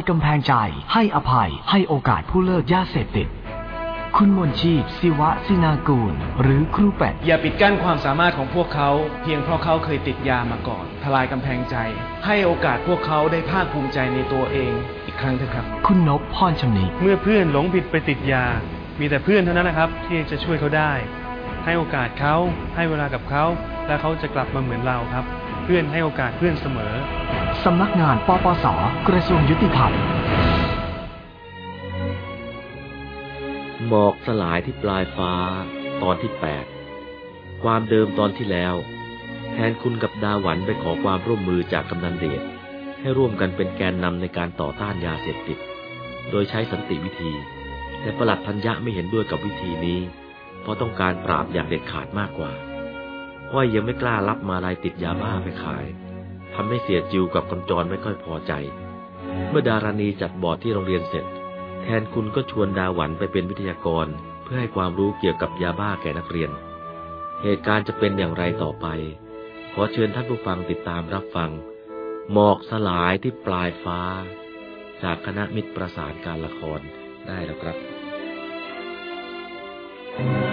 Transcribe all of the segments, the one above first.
ายกำแพงใจ ให้อภัย ให้โอกาสผู้เลิกยาเสพติด คุณมนชีพศิวะสินากูล หรือครูเป็ด อย่าปิดกั้นความสามารถของพวกเขา เพียงเพราะเขาเคยติดยามาก่อน ทลายกำแพงใจ ให้โอกาสพวกเขาได้ภาคภูมิใจในตัวเอง อีกครั้งเถอะครับ คุณนพพรชำนิเมื่อเพื่อนหลงผิดไปติดยา มีแต่เพื่อนเท่านั้นนะครับ ที่จะช่วยเขาได้ ให้โอกาสเขาให้เวลากับเขา และเขาจะกลับมาเหมือนเราครับ เพื่อนให้โอกาสเพื่อนเสมอ สำนักงานปปส กระทรวงยุติธรรม หมอกสลายที่ปลายฟ้าตอนที่แปดความเดิมตอนที่แล้ว แทนคุณกับดาหวันไปขอความร่วมมือจากกำนันเดชให้ร่วมกันเป็นแกนนำในการต่อต้านยาเสพติด โดยใช้สันติวิธี แต่ประหลัดธัญญะไม่เห็นด้วยกับวิธีนี้ เพราะต้องการปราบอย่างเด็ดขาดมากกว่าอ้อยยังไม่กล้ารับมาลายติดยาบ้าไปขายำให้เสียจิวกับกำจรไม่ค่อยพอใจ เมื่อดารานีจัดบอร์ดที่โรงเรียนเสร็จ แทนคุณก็ชวนดาหวันไปเป็นวิทยากร เพื่อให้ความรู้เกี่ยวกับยาบ้าแก่นักเรียน เหตุการณ์จะเป็นอย่างไรต่อไป ขอเชิญท่านผู้ฟังติดตามรับฟัง หมอกสลายที่ปลายฟ้า จากคณะมิตรประสานการละครได้แล้วครับนั่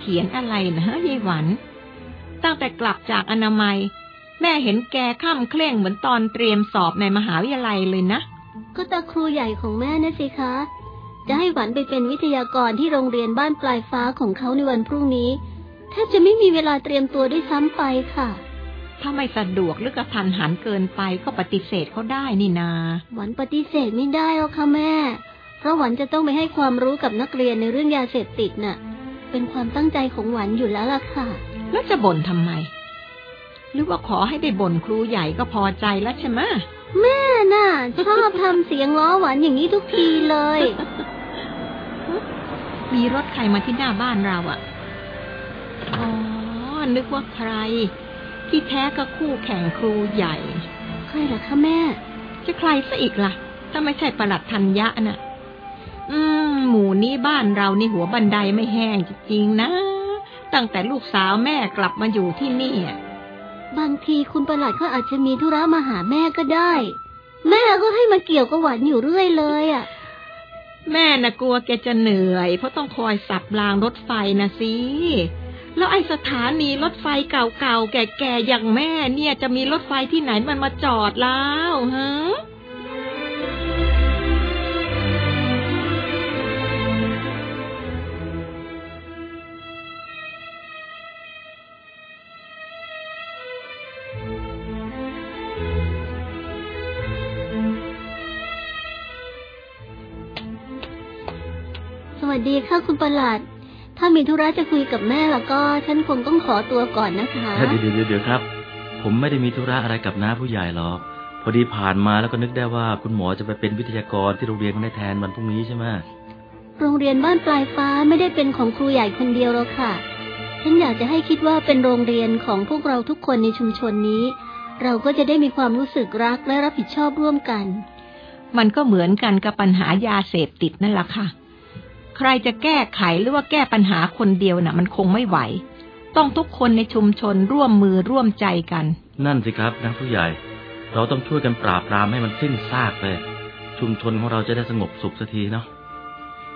เขียนอะไรนะฮะยายหวัน ตั้งแต่กลับจากอนามัย แม่เห็นแกข้ามเคร่งเหมือนตอนเตรียมสอบในมหาวิทยาลัยเลยนะ ก็ตาครูใหญ่ของแม่นะสิคะ จะให้หวันไปเป็นวิทยากรที่โรงเรียนบ้านปลายฟ้าของเขาในวันพรุ่งนี้แทบจะไม่มีเวลาเตรียมตัวด้วยซ้ำไปค่ะ ถ้าไม่สะดวกหรือกระทันหันเกินไปก็ปฏิเสธเขาได้นี่นา หวันปฏิเสธไม่ได้หรอกค่ะแม่ เพราะหวันจะต้องไปให้ความรู้กับนักเรียนในเรื่องยาเสพติดน่ะ เป็นความตั้งใจของหวันอยู่แล้วล่ะค่ะ แล้วจะบ่นทำไม หรือว่าขอให้ได้บ่นครูใหญ่ก็พอใจแล้วใช่ไหมะแม่น่ะ ชอบทำเสียงล้อหวันอย่างนี้ทุกทีเลย มีรถใครมาที่หน้าบ้านเราอะอ๋อ นึกว่าใคร ที่แท้ก็คู่แข่งครูใหญ่ ใครล่ะคะแม่ จะใครซะอีกล่ะ ถ้าไม่ใช่ประหลัดธัญญะน่ะ อืม หมู่นี้บ้านเรานี่หัวบันไดไม่แห้งจริงๆนะ ตั้งแต่ลูกสาวแม่กลับมาอยู่ที่นี่อะบางทีคุณประหลัดก็อาจจะมีธุระมาหาแม่ก็ได้ แม่ก็ให้มาเกี่ยวกับหวานอยู่เรื่อยเลยอะ แม่น่ะกลัวแกจะเหนื่อย เพราะต้องคอยสับรางรถไฟนะสิแล้วไอ้สถานีรถไฟเก่าๆแก่ๆอย่างแม่เนี่ยจะมีรถไฟที่ไหนมันมาจอดแล้วฮะ สวัสดีค่ะคุณประหลัด ถ้ามีธุระจะคุยกับแม่แล้วก็ ฉันคงต้องขอตัวก่อนนะคะเดี๋ยวเดี๋ยวเดี๋ยวครับ ผมไม่ได้มีธุระอะไรกับน้าผู้ใหญ่หรอก พอดีผ่านมาแล้วก็นึกได้ว่าคุณหมอจะไปเป็นวิทยากรที่โรงเรียนกันได้แทนวันพรุ่งนี้ใช่ไหมโรงเรียนบ้านปลายฟ้าไม่ได้เป็นของครูใหญ่คนเดียวหรอกค่ะ ฉันอยากจะให้คิดว่าเป็นโรงเรียนของพวกเราทุกคนในชุมชนนี้ เราก็จะได้มีความรู้สึกรักและรับผิดชอบร่วมกัน มันก็เหมือนกันกับปัญหายาเสพติดนั่นแหละค่ะ ใครจะแก้ไขหรือว่าแก้ปัญหาคนเดียวน่ะ มันคงไม่ไหว ต้องทุกคนในชุมชนร่วมมือร่วมใจกัน นั่นสิครับนะผู้ใหญ่ เราต้องช่วยกันปราบปรามให้มันสิ้นซากเลย ชุมชนของเราจะได้สงบสุขสักทีเนาะ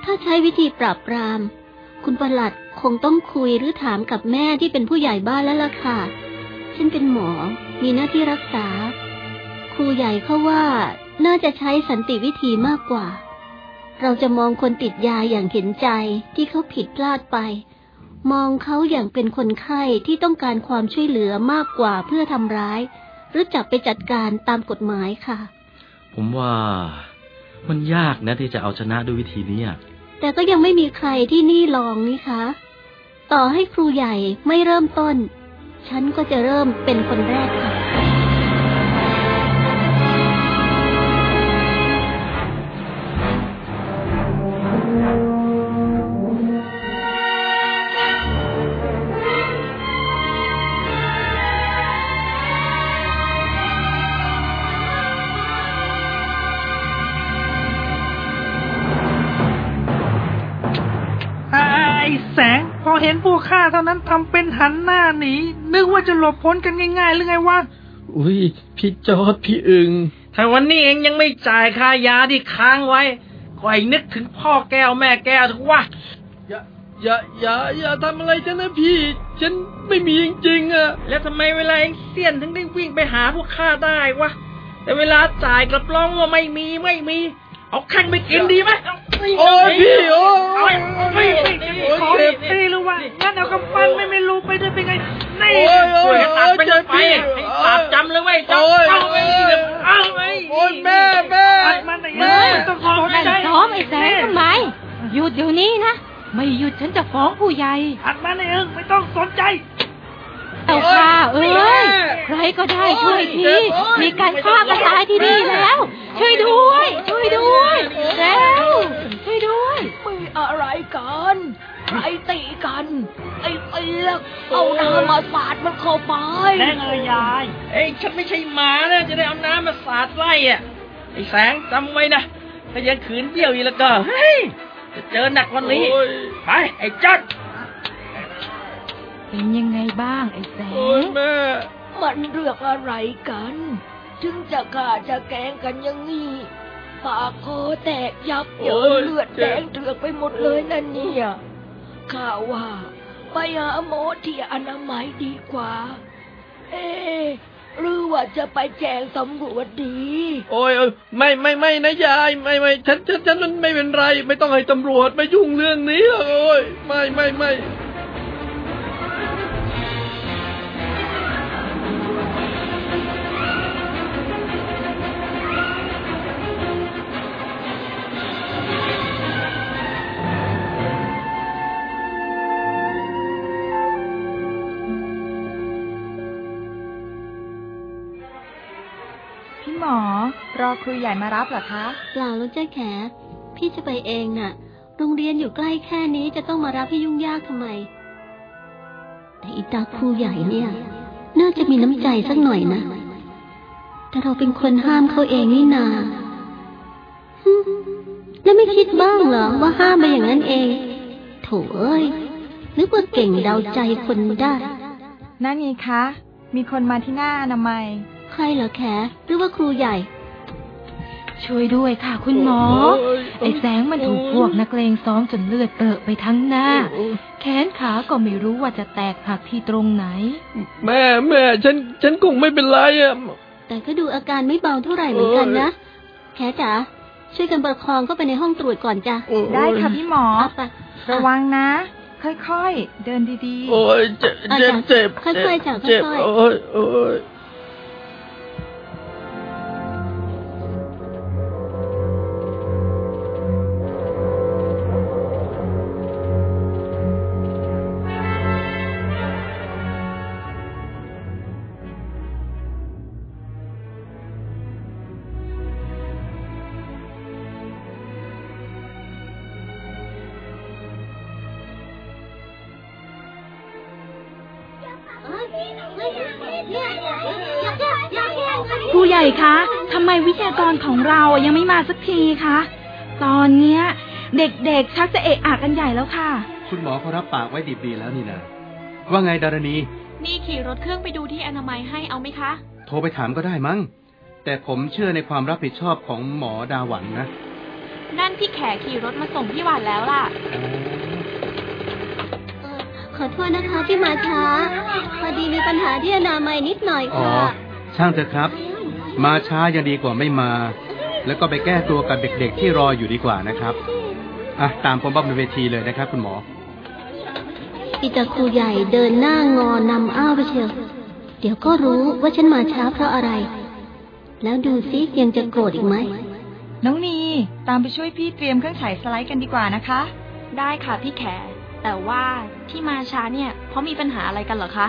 ถ้าใช้วิธีปราบปราม คุณประหลัดคงต้องคุยหรือถามกับแม่ที่เป็นผู้ใหญ่บ้านแล้วล่ะค่ะฉันเป็นหมอ มีหน้าที่รักษา ครูใหญ่เขาว่าน่าจะใช้สันติวิธีมากกว่า เราจะมองคนติดยาอย่างเห็นใจที่เขาผิดพลาดไป มองเขาอย่างเป็นคนไข้ที่ต้องการความช่วยเหลือมากกว่าเพื่อทำร้าย หรือจับไปจัดการตามกฎหมายค่ะ ผมว่ามันยากนะที่จะเอาชนะด้วยวิธีนี้อะแต่ก็ยังไม่มีใครที่นี่ลองนี่คะ ต่อให้ครูใหญ่ไม่เริ่มต้น ฉันก็จะเริ่มเป็นคนแรกค่ะ เห็นพวกข้าเท่านั้นทำเป็นหันหน้าหนี นึกว่าจะหลบพ้นกันง่ายๆหรือไงวะ อุ้ยพี่จอดพี่อึงถ้าวันนี้เองยังไม่จ่ายค่ายาที่ค้างไว้ก็ให้นึกถึงพ่อแก้วแม่แก้วถึงว่าอย่าอย่าอย่าอย่าทำอะไรฉันนะพี่ ฉันไม่มีจริงๆอะ แล้วทำไมเวลาเองเสี้ยนถึงได้วิ่งไปหาพวกข้าได้วะ แต่เวลาจ่ายกลับร้องว่าไม่มีไม่มี เอาแข้งไปกินดีไหมเาโอ้ยพี่โอ้ยเอาไปไปไปโอ้ยขอเจ็บตีหรือวะงั้นเอากำปั้นไม่ไม่รู้ไปด้วยเป็นไงนี่โอ้ยโอ้ช่วยยกันตัดไปโอ้ยไปเจ็บพี่ให้ปราบจำเลยเว้ยโอ้ยจำเอาไปโอ้ยเอาไปโอ้ยแม่แม่ตัดมันไอ้แม่เอ้ยต้องขอนั่นใจซ้อมไอ้แสงทำไมหยุดเดี๋ยวนี้นะไม่หยุดฉันจะฟ้องผู้ใหญ่อัดมันไอ้เอิงไม่ต้องสนใจ เอาค่ะเอ้ยใครก็ได้ช่วยทีมีการฆ่ากันตายที่นี่แล้ว ช่วยด้วย ช่วยด้วยแล้วช่วยด้วยมีอะไรกันใครตีกันไอ้เปียกเอาน้ำมาสาดมันเข้าไปแดงเอ้ยยาย เอ้ยฉันไม่ใช่หมานะจะได้เอาน้ำมาสาดไล่อะไอ้แสงจำไว้นะถ้ายังขืนเบี้ยวอีกแล้วก็เฮ้ยจะเจอหนักกวันนี้โอ้ยไปไอ้จัด เป็นยังไงบ้างไอ้แสโอ้ยงแม่ มันเรื่องอะไรกัน ถึงจะฆ่าจะแกล้งกันอย่างนี้ปากคอแตกยับเยิโอ้นยเลือดเจ็แดบ งเถือกไปหมดเลยนั่นเนี่ยข้าว่าไปหาหมอที่อนามัยดีกว่า เอ๊ะหรือว่าจะไปแจ้งตำรวจดี โอ้ยโอ้ยไม่ไม่ไม่นะยายไม่ไม่ฉันฉันฉันมันไม่เป็นไร ไม่ต้องให้ตำรวจมายุ่งเรื่องนี้หรอกโอ้ยไม่ไม่ไม่ พี่หมอ รอครูใหญ่มารับเหรอคะเปล่าแล้วเจ้าแข พี่จะไปเองน่ะ โรงเรียนอยู่ใกล้แค่นี้จะต้องมารับให้ยุ่งยากทำไม แต่อีตาครูใหญ่เนี่ย น่าจะมีน้ำใจสักหน่อยนะ แต่เราเป็นคนห้ามเขาเองนี่นาฮึแล้วไม่คิดบ้างเหรอว่าห้ามไปอย่างนั้นเอง โถเอ้ยนึกว่าเก่งเดาใจคนได้ นั่นไงคะ มีคนมาที่หน้าอนามัย ใครเหรอแขหรือว่าครูใหญ่ ช่วยด้วยค่ะ คุณหมอ ไอ้แสงมันถูกพวกนักเลงซ้อมจนเลือดเตอะไปทั้งหน้า แขนขาก็ไม่รู้ว่าจะแตกหักที่ตรงไหน แม่แม่ฉันฉันคงไม่เป็นไรอะแต่ก็ดูอาการไม่เบาเท่าไหร่เหมือนกันนะ แขจ๋าช่วยกันประคองเข้าไปในห้องตรวจก่อนจ้ะได้ค่ะพี่หมอเอาไประวังนะ ค่อยๆ เดินดีโอ้ยเจ็บเจ็บเจ็บค่อยๆจ้ะเจ็บค่อยๆโอ้ยโอ้ย วิทยากรของเรายังไม่มาสักทีคะตอนเนี้ย เด็กๆชักจะเอะอะกันใหญ่แล้วค่ะ คุณหมอเขารับปากไว้ดิบดีแล้วนี่นะว่าไงดารณี นี่ขี่รถเครื่องไปดูที่อนามัยให้เอาไหมคะ โทรไปถามก็ได้มั้ง แต่ผมเชื่อในความรับผิดชอบของหมอดาหวันนะ นั่นพี่แขขี่รถมาส่งพี่หวานแล้วล่ะขอโทษนะคะที่มาช้า พอดีมีปัญหาที่อนามัยนิดหน่อยอ๋อค่ะ ช่างเถอะครับ มาช้ายังดีกว่าไม่มา แล้วก็ไปแก้ตัวกับเด็ก ๆ ที่รออยู่ดีกว่านะครับอะตามผมบนเวทีเลยนะครับ คุณหมออีตาครูใหญ่เดินหน้างอนำอ้าวไปเชียวเดี๋ยวก็รู้ว่าฉันมาช้าเพราะอะไร แล้วดูซิยังจะโกรธอีกไหมๆน้องนีตามไปช่วยพี่เตรียมเครื่องฉายสไลด์กันดีกว่านะคะ ได้ค่ะพี่แข แต่ว่าที่มาช้าเนี่ย เพราะมีปัญหาอะไรกันเหรอคะ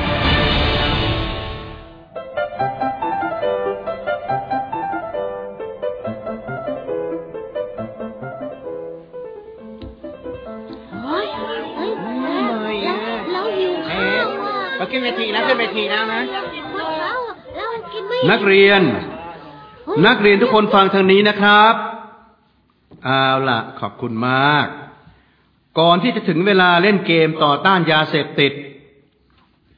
นักเรียน นักเรียนทุกคนฟังทางนี้นะครับเอาล่ะ ขอบคุณมาก ก่อนที่จะถึงเวลาเล่นเกมต่อต้านยาเสพติด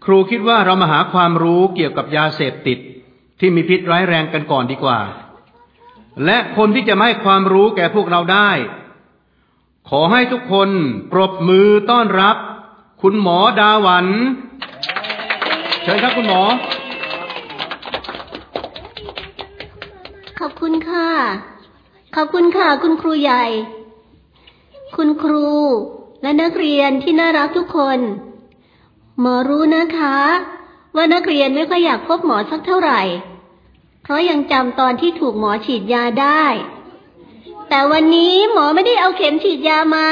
ครูคิดว่าเรามาหาความรู้เกี่ยวกับยาเสพติด ที่มีพิษร้ายแรงกันก่อนดีกว่า และคนที่จะมาให้ความรู้แก่พวกเราได้ ขอให้ทุกคนปรบมือต้อนรับ คุณหมอดาวัน เชิญครับคุณหมอ ขอบคุณค่ะ ขอบคุณค่ะ คุณครูใหญ่ คุณครูและนักเรียนที่น่ารักทุกคน หมอรู้นะคะ ว่านักเรียนไม่ค่อยอยากพบหมอสักเท่าไหร่ เพราะยังจำตอนที่ถูกหมอฉีดยาได้ แต่วันนี้หมอไม่ได้เอาเข็มฉีดยามา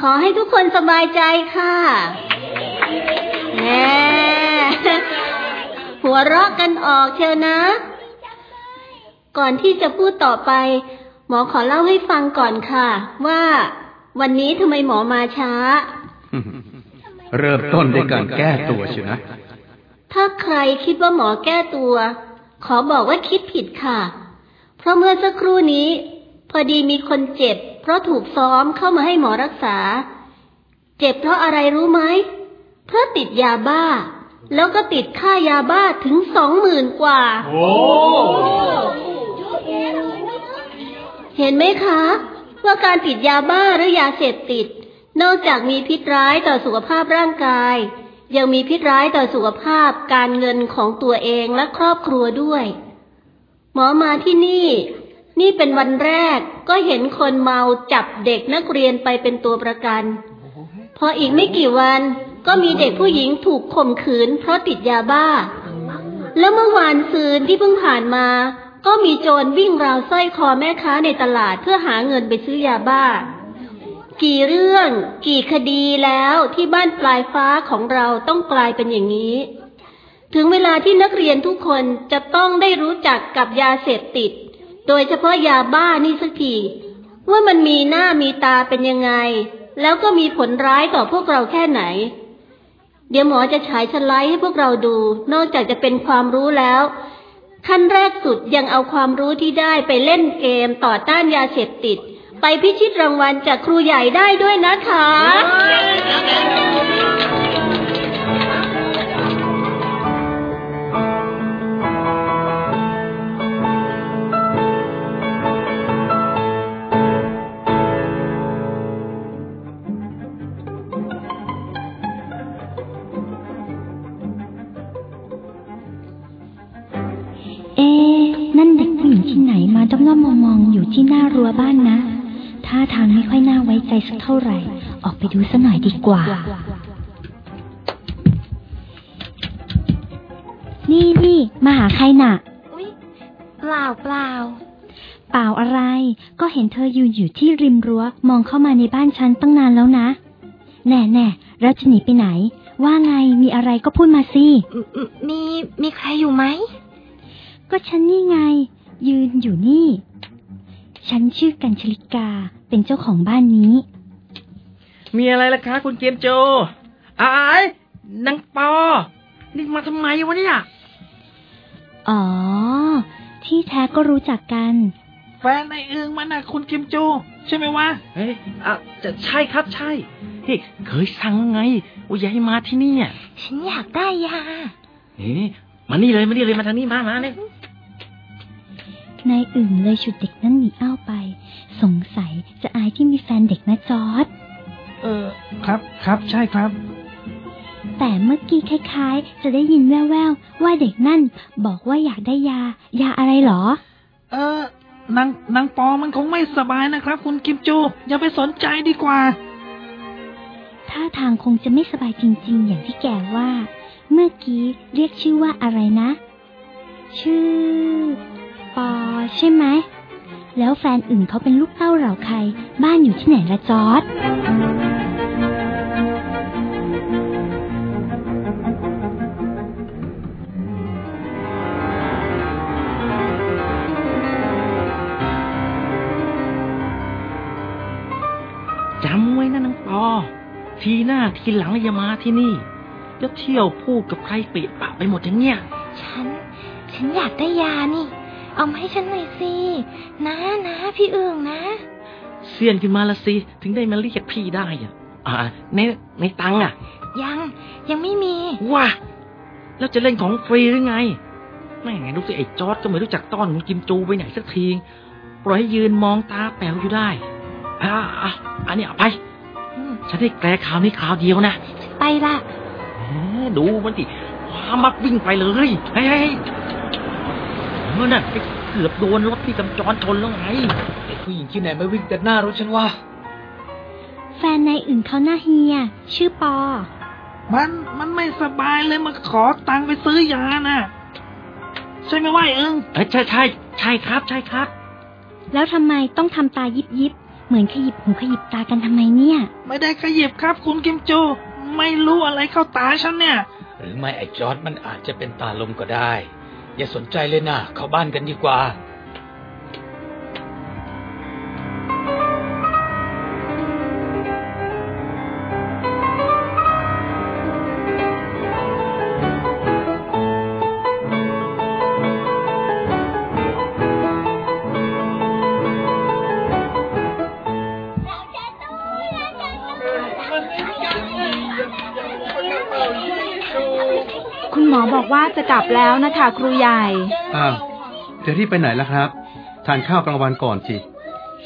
ขอให้ทุกคนสบายใจค่ะแหมหัวเราะกันออกเชียวนะ ก่อนที่จะพูดต่อไป หมอขอเล่าให้ฟังก่อนค่ะ ว่า วันนี้ทำไมหมอมาช้า เริ่มต้นด้วยการแก้ตัวเชียวนะถ้าใครคิดว่าหมอแก้ตัว ขอบอกว่าคิดผิดค่ะ เพราะเมื่อสักครู่นี้ พอดีมีคนเจ็บ เพราะถูกซ้อมเข้ามาให้หมอรักษา เจ็บเพราะอะไรรู้ไหมเพราะติดยาบ้า แล้วก็ติดค่ายาบ้าถึงสองหมื่นกว่า โอ้ เห็นไหมคะ ว่าการติดยาบ้าหรือยาเสพติด นอกจากมีพิษร้ายต่อสุขภาพร่างกาย ยังมีพิษร้ายต่อสุขภาพการเงินของตัวเองและครอบครัวด้วย หมอมาที่นี่ นี่เป็นวันแรกก็เห็นคนเมาจับเด็กนักเรียนไปเป็นตัวประกัน พออีกไม่กี่วันก็มีเด็กผู้หญิงถูกข่มขืนเพราะติดยาบ้า แล้วเมื่อวานซืนที่เพิ่งผ่านมา ก็มีโจรวิ่งราวสร้อยคอแม่ค้าในตลาดเพื่อหาเงินไปซื้อยาบ้า กี่เรื่อง กี่คดีแล้วที่บ้านปลายฟ้าของเราต้องกลายเป็นอย่างนี้ ถึงเวลาที่นักเรียนทุกคนจะต้องได้รู้จักกับยาเสพติด โดยเฉพาะยาบ้านี่สักทีว่ามันมีหน้ามีตาเป็นยังไง แล้วก็มีผลร้ายต่อพวกเราแค่ไหน เดี๋ยวหมอจะฉายสไลด์ให้พวกเราดู นอกจากจะเป็นความรู้แล้ว ขั้นแรกสุดยังเอาความรู้ที่ได้ไปเล่นเกมต่อต้านยาเสพติด ไปพิชิตรางวัลจากครูใหญ่ได้ด้วยนะคะ รั้วบ้านนะท่าทางไม่ค่อยน่าไว้ใจสักเท่าไหร่ ออกไปดูสัหน่อยดีกว่า นี่นี่มาหาใครน่ะเปล่าเปล่าเปล่าอะไร ก็เห็นเธอยืนอยู่ที่ริมรั้วมองเข้ามาในบ้านฉันตั้งนานแล้วนะ แน่แน่ๆแล้วจะหนีไปไหน ว่าไงมีอะไรก็พูดมาสิ มีมีใครอยู่ไหม ก็ฉันนี่ไง ยืนอยู่นี่ ฉันชื่อกัญชลิกา เป็นเจ้าของบ้านนี้ มีอะไรล่ะคะคุณเกมโจอายนางปอ นี่มาทำไมวะเนี่ย อ๋อ ที่แท้ก็รู้จักกัน แฟนในเอิงมันน่ะคุณกิมจูใช่ไหมวะ เฮ้ยอะจะใช่ครับใช่เฮ้ยเคยสั่งไงว่าอย่าให้มาที่นี่อะฉันอยากได้ยาเฮ้ยมานี่เลยมานี่เลยมาทางนี้มามาเนี่ย นายอึ่งเลยฉุดเด็กนั่นหนีอ้าวไป สงสัยจะอายที่มีแฟนเด็กนะจอร์ดเออ ครับครับใช่ครับ แต่เมื่อกี้คล้ายๆ จะได้ยินแว่วๆ ว่าเด็กนั่นบอกว่าอยากได้ยา ยาอะไรเหรอ เออนางนางปอมันคงไม่สบายนะครับ คุณกิมจู อย่าไปสนใจดีกว่าท่าทางคงจะไม่สบายจริง ๆ อย่างที่แกว่า เมื่อกี้เรียกชื่อว่าอะไรนะ ชื่อ ปอใช่ไหม แล้วแฟนอื่นเขาเป็นลูกเต้าเหล่าใคร บ้านอยู่ที่ไหนละจอร์ดจำไว้นะนางปอ ทีหน้าทีหลังอย่ามาที่นี่จะเที่ยวพูดกับใครเปะปะไปหมดอย่างเงี้ย ฉัน ฉันอยากได้ยานี่ เอามาให้ฉันหน่อยสินะนะพี่อึ่งนะ เสียนขึ้นมาละสิ ถึงได้มาเรียกพี่ได้อะ อ่า ในในตังค์อะ ยังยังไม่มี ว้าแล้วจะเล่นของฟรีหรือไงแม่งดูสิไอ้จอร์ดก็ไม่รู้จักต้อนคุณกิมจูไปไหนสักทีปล่อยให้ยืนมองตาแป๋วอยู่ได้อ่าอะอันนี้เอาไปฉันได้แกลข่าวนี้ข่าวเดียวนะ ไปละแหมดูมันดิความมักวิ่งไปเลยเฮ้ย เมื่อน่ะไปเกือบโดนรถที่กำจรชนแล้วไงไอ้ผู้หญิงที่ไหนมาวิ่งตัดหน้ารถฉันวะแฟนนายอื่นเขาหน้าเฮีย ชื่อปอ มันมันไม่สบายเลยมาขอตังค์ไปซื้อยาน่ะ ใช่ไหมวะไอ้เอิงเอ้ยใช่ใช่ใช่ครับ ใช่ครับ แล้วทำไมต้องทำตายิบยิบๆเหมือนขยิบหูขยิบตากันทำไมเนี่ย ไม่ได้ขยิบครับ คุณกิมจูไม่รู้อะไรเข้าตาฉันเนี่ย หรือไม่ไอ้จอร์ดมันอาจจะเป็นตาลมก็ได้ อย่าสนใจเลยนะเข้าบ้านกันดีกว่า จะกลับแล้วนะคะครูใหญ่อ้าวจะรีบไปไหนล่ะครับ ทานข้าวกลางวันก่อนสิ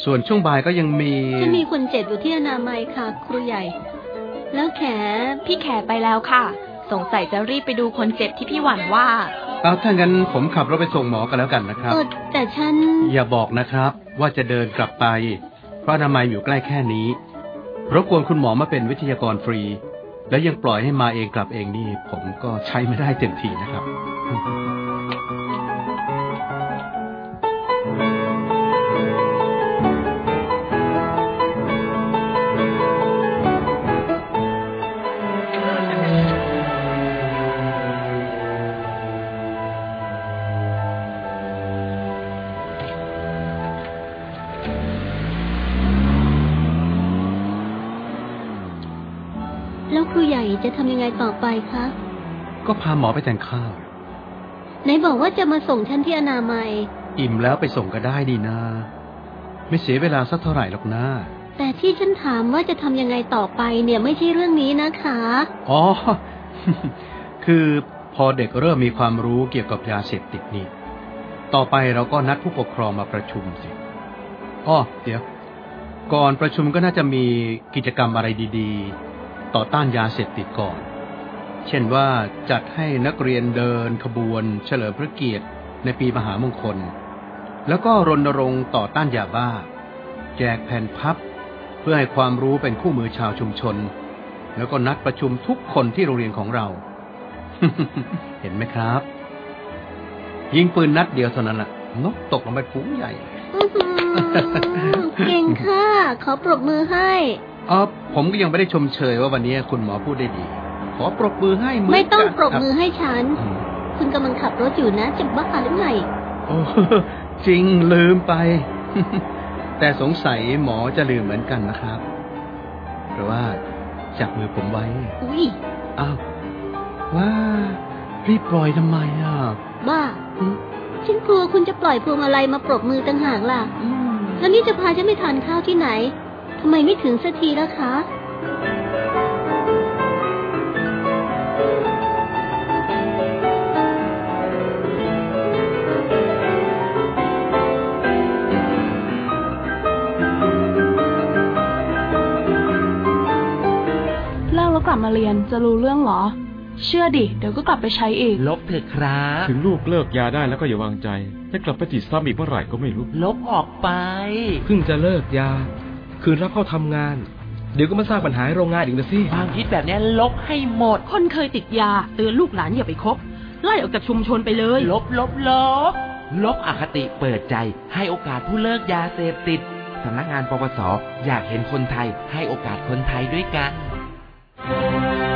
ส่วนช่วงบ่ายก็ยังมีฉันมีคนเจ็บอยู่ที่อนามัยค่ะ ครูใหญ่ แล้วแขพี่แขไปแล้วค่ะ สงสัยจะรีบไปดูคนเจ็บที่พี่หวันว่าเอาถ้างั้นผมขับรถไปส่งหมอกันแล้วกันนะครับเออแต่ฉัน อย่าบอกนะครับ ว่าจะเดินกลับไป เพราะอนามัยอยู่ใกล้แค่นี้รบกวนคุณหมอมาเป็นวิทยากรฟรี แล้วยังปล่อยให้มาเองกลับเองนี่ ผมก็ใช้ไม่ได้เต็มทีนะครับาหมอไปแต่งข้าว ไหนบอกว่าจะมาส่งฉันที่อนามัย อิ่มแล้วไปส่งก็ได้ดีนะไม่เสียเวลาสักเท่าไหร่หรอกนะแต่ที่ฉันถามว่าจะทำยังไงต่อไปเนี่ยไม่ใช่เรื่องนี้นะคะ อ๋อ คือพอเด็กเริ่มมีความรู้เกี่ยวกับยาเสพติดนี่ ต่อไปเราก็นัดผู้ปกครองมาประชุมสิอ๋อเดี๋ยว ก่อนประชุมก็น่าจะมีกิจกรรมอะไรดี ๆ ต่อต้านยาเสพติดก่อน เช่นว่าจัดให้นักเรียนเดินขบวน เฉลิมพระเกียรติ ในปีมหามงคล แล้วก็รณรงค์ต่อต้านยาบ้า แจกแผ่นพับ เพื่อให้ความรู้เป็นคู่มือชาวชุมชน แล้วก็นัดประชุมทุกคนที่โรงเรียนของเรา เห็นไหมครับ ยิงปืนนัดเดียวเท่านั้นแหละนกตกลงไปฝูงใหญ่อื้อหือเก่งค่ะ ขอปรบมือให้อ๋อผมก็ยังไม่ได้ชมเชยว่าวันนี้คุณหมอพูดได้ดี ขอปรบมือให้เหมือนไม่ต้องกันปรบมือคให้ฉัน คุณกำลังขับรถอยู่นะจะบ้าหรือไงโอ้จริงลืมไป แต่สงสัยหมอจะลืมเหมือนกันนะครับ เพราะว่าจับมือผมไว้ อุ้ยอ้าวว่ารีบปล่อยทำไมอะ บ้าฉันกลัวคุณจะปล่อยพวงมาลัยมาปรบมือต่างหากล่ะแล้วนี่จะพาฉันไปทานข้าวที่ไหนทำไมไม่ถึงสักทีล่ะคะ ลิกแล้วกลับมาเรียนจะรู้เรื่องเหรอ เชื่อดิ เดี๋ยวก็กลับไปใช้อีก ลบเถอะครับ ถึงลูกเลิกยาได้แล้วก็อย่าวางใจ ถ้ากลับไปติดซ้ำอีกเมื่อไหร่ก็ไม่รู้ ลบออกไป เพิ่งจะเลิกยา คืนรับเข้าทำงาน เดี๋ยวก็มาสร้างปัญหาให้โรงงานอีกนะสิความคิดแบบนี้ลบให้หมด คนเคยติดยาเตือนลูกหลานอย่าไปคบไล่ออกจากชุมชนไปเลย ลบลบลบลบอคติเปิดใจ ให้โอกาสผู้เลิกยาเสพติดสำนักงานปปส อยากเห็นคนไทยให้โอกาสคนไทยด้วยกัน ร